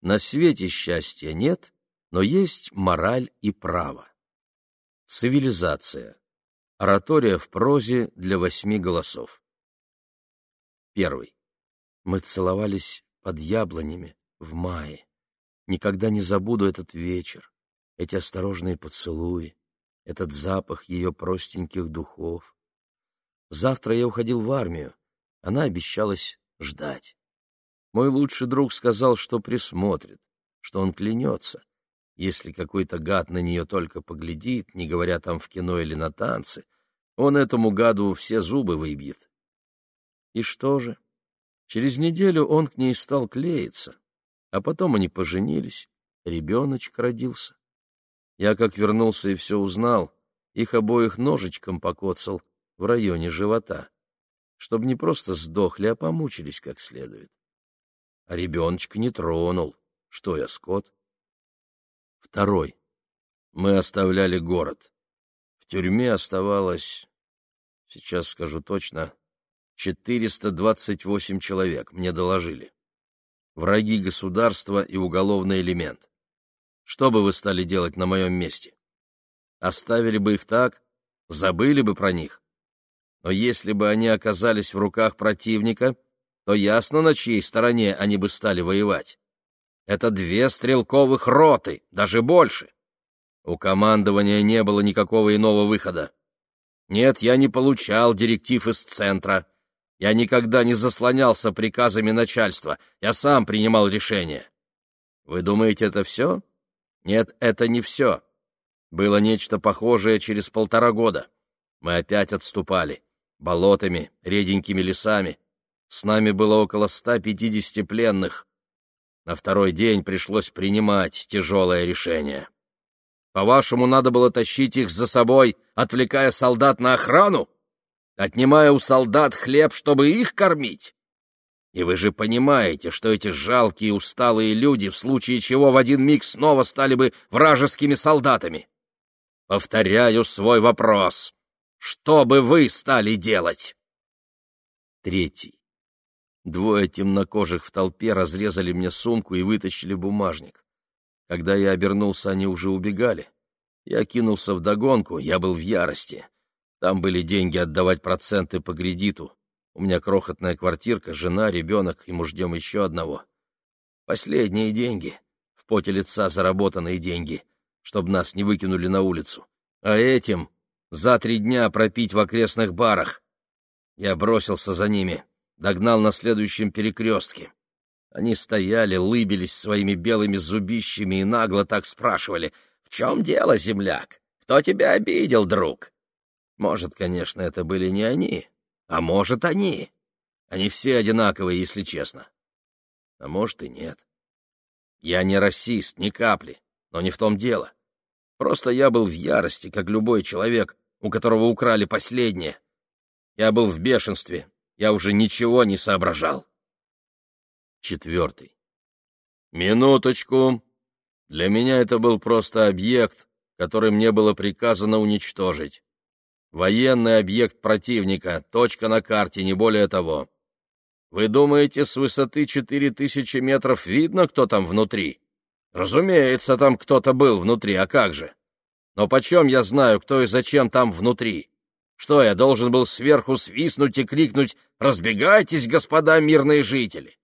На свете счастья нет, но есть мораль и право. Цивилизация. Оратория в прозе для восьми голосов. Первый. Мы целовались под яблонями в мае. Никогда не забуду этот вечер, эти осторожные поцелуи, этот запах ее простеньких духов. Завтра я уходил в армию. Она обещалась ждать. Мой лучший друг сказал, что присмотрит, что он клянется. Если какой-то гад на нее только поглядит, не говоря там в кино или на танцы, он этому гаду все зубы выбьет. И что же? Через неделю он к ней стал клеиться, а потом они поженились, ребеночек родился. Я как вернулся и все узнал, их обоих ножичком покоцал в районе живота, чтобы не просто сдохли, а помучились как следует. А ребеночка не тронул. Что я, скот? Второй. Мы оставляли город. В тюрьме оставалось, сейчас скажу точно, 428 человек, мне доложили. Враги государства и уголовный элемент. Что бы вы стали делать на моем месте? Оставили бы их так, забыли бы про них. Но если бы они оказались в руках противника, то ясно, на чьей стороне они бы стали воевать. Это две стрелковых роты, даже больше. У командования не было никакого иного выхода. Нет, я не получал директив из центра. Я никогда не заслонялся приказами начальства. Я сам принимал решения. Вы думаете, это все? Нет, это не все. Было нечто похожее через полтора года. Мы опять отступали. Болотами, реденькими лесами. С нами было около 150 пленных. На второй день пришлось принимать тяжелое решение. По-вашему, надо было тащить их за собой, отвлекая солдат на охрану? Отнимая у солдат хлеб, чтобы их кормить? И вы же понимаете, что эти жалкие усталые люди в случае чего в один миг снова стали бы вражескими солдатами. Повторяю свой вопрос. Что бы вы стали делать? Третий. Двое темнокожих в толпе разрезали мне сумку и вытащили бумажник. Когда я обернулся, они уже убегали. Я кинулся в догонку, я был в ярости. Там были деньги отдавать проценты по кредиту. У меня крохотная квартирка, жена, ребенок, и мы ждем еще одного. Последние деньги, в поте лица заработанные деньги, чтобы нас не выкинули на улицу. А этим за три дня пропить в окрестных барах. Я бросился за ними, догнал на следующем перекрестке. Они стояли, лыбились своими белыми зубищами и нагло так спрашивали, «В чем дело, земляк? Кто тебя обидел, друг?» Может, конечно, это были не они, а может, они. Они все одинаковые, если честно. А может и нет. Я не расист, ни капли, но не в том дело. Просто я был в ярости, как любой человек, у которого украли последнее. Я был в бешенстве, я уже ничего не соображал. Четвертый. Минуточку. Для меня это был просто объект, который мне было приказано уничтожить. Военный объект противника, точка на карте, не более того. Вы думаете, с высоты четыре тысячи метров видно, кто там внутри? Разумеется, там кто-то был внутри, а как же? Но почем я знаю, кто и зачем там внутри? Что я должен был сверху свистнуть и крикнуть «Разбегайтесь, господа мирные жители!»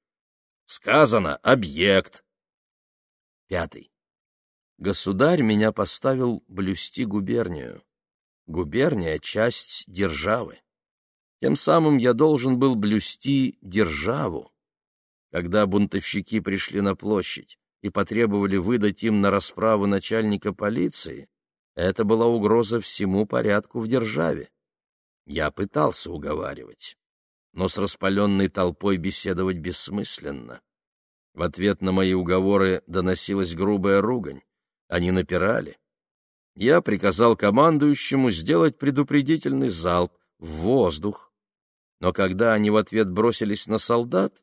Сказано «Объект». Пятый. Государь меня поставил блюсти губернию. Губерния — часть державы. Тем самым я должен был блюсти державу. Когда бунтовщики пришли на площадь и потребовали выдать им на расправу начальника полиции, это была угроза всему порядку в державе. Я пытался уговаривать, но с распаленной толпой беседовать бессмысленно. В ответ на мои уговоры доносилась грубая ругань. Они напирали. Я приказал командующему сделать предупредительный залп в воздух. Но когда они в ответ бросились на солдат,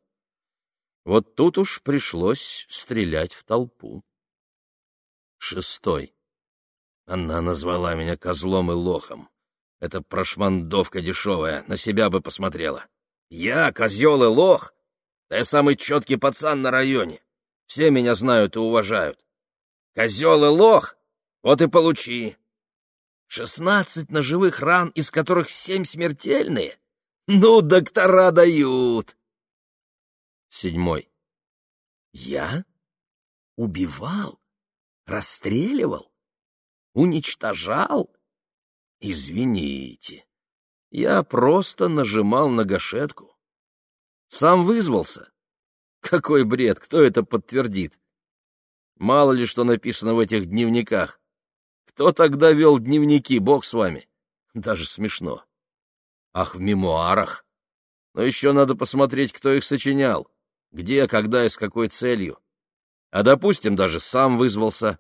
вот тут уж пришлось стрелять в толпу. Шестой. Она назвала меня козлом и лохом. Это прошмандовка дешевая, на себя бы посмотрела. Я, козел и лох? Да я самый четкий пацан на районе. Все меня знают и уважают. Козел и лох, вот и получи. Шестнадцать ножевых ран, из которых семь смертельные? Ну, доктора дают. Седьмой. Я? Убивал? Расстреливал? Уничтожал? Извините. Я просто нажимал на гашетку. Сам вызвался. Какой бред, кто это подтвердит? Мало ли что написано в этих дневниках. Кто тогда вел дневники, бог с вами? Даже смешно. Ах, в мемуарах. Но еще надо посмотреть, кто их сочинял. Где, когда и с какой целью. А, допустим, даже сам вызвался.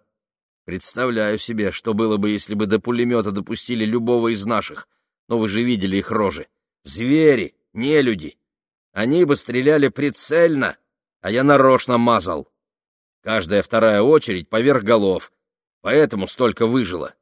Представляю себе, что было бы, если бы до пулемета допустили любого из наших. Но вы же видели их рожи. Звери, не люди. Они бы стреляли прицельно, а я нарочно мазал. Каждая вторая очередь поверх голов, поэтому столько выжило.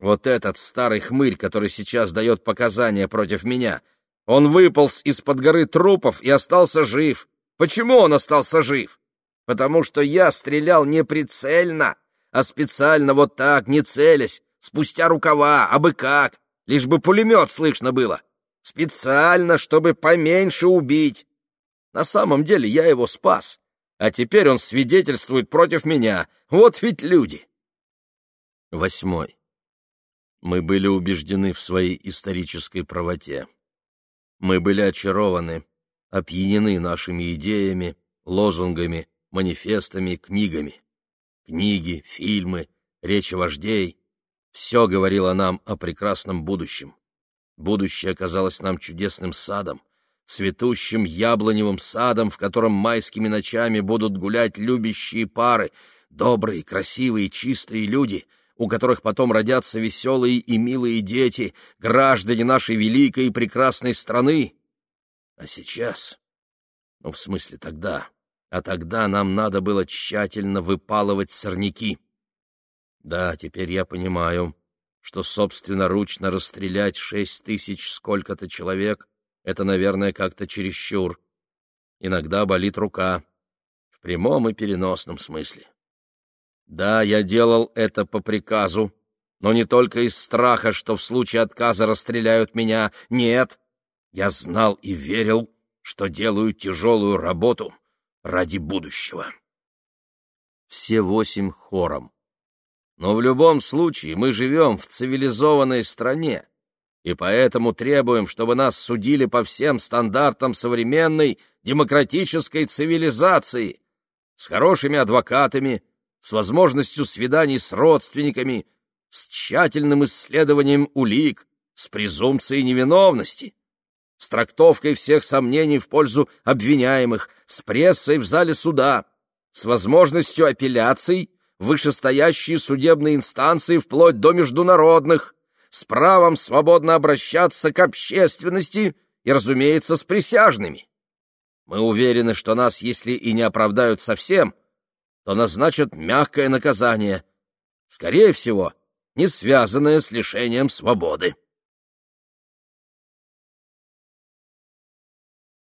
Вот этот старый хмырь, который сейчас дает показания против меня, он выполз из-под горы трупов и остался жив. Почему он остался жив? Потому что я стрелял не прицельно, а специально вот так, не целясь, спустя рукава, а бы как, лишь бы пулемет слышно было. Специально, чтобы поменьше убить. На самом деле я его спас, а теперь он свидетельствует против меня. Вот ведь люди. Восьмой. Мы были убеждены в своей исторической правоте. Мы были очарованы, опьянены нашими идеями, лозунгами, манифестами, книгами. Книги, фильмы, речи вождей — все говорило нам о прекрасном будущем. Будущее казалось нам чудесным садом, цветущим яблоневым садом, в котором майскими ночами будут гулять любящие пары, добрые, красивые, чистые люди, у которых потом родятся веселые и милые дети, граждане нашей великой и прекрасной страны. А сейчас... Ну, в смысле, тогда а тогда нам надо было тщательно выпалывать сорняки. Да, теперь я понимаю, что собственноручно расстрелять шесть тысяч сколько-то человек — это, наверное, как-то чересчур. Иногда болит рука, в прямом и переносном смысле. Да, я делал это по приказу, но не только из страха, что в случае отказа расстреляют меня. Нет, я знал и верил, что делаю тяжелую работу ради будущего. Все восемь хором. Но в любом случае мы живем в цивилизованной стране, и поэтому требуем, чтобы нас судили по всем стандартам современной демократической цивилизации, с хорошими адвокатами, с возможностью свиданий с родственниками, с тщательным исследованием улик, с презумпцией невиновности с трактовкой всех сомнений в пользу обвиняемых, с прессой в зале суда, с возможностью апелляций вышестоящие судебные инстанции вплоть до международных, с правом свободно обращаться к общественности и, разумеется, с присяжными. Мы уверены, что нас, если и не оправдают совсем, то назначат мягкое наказание, скорее всего, не связанное с лишением свободы.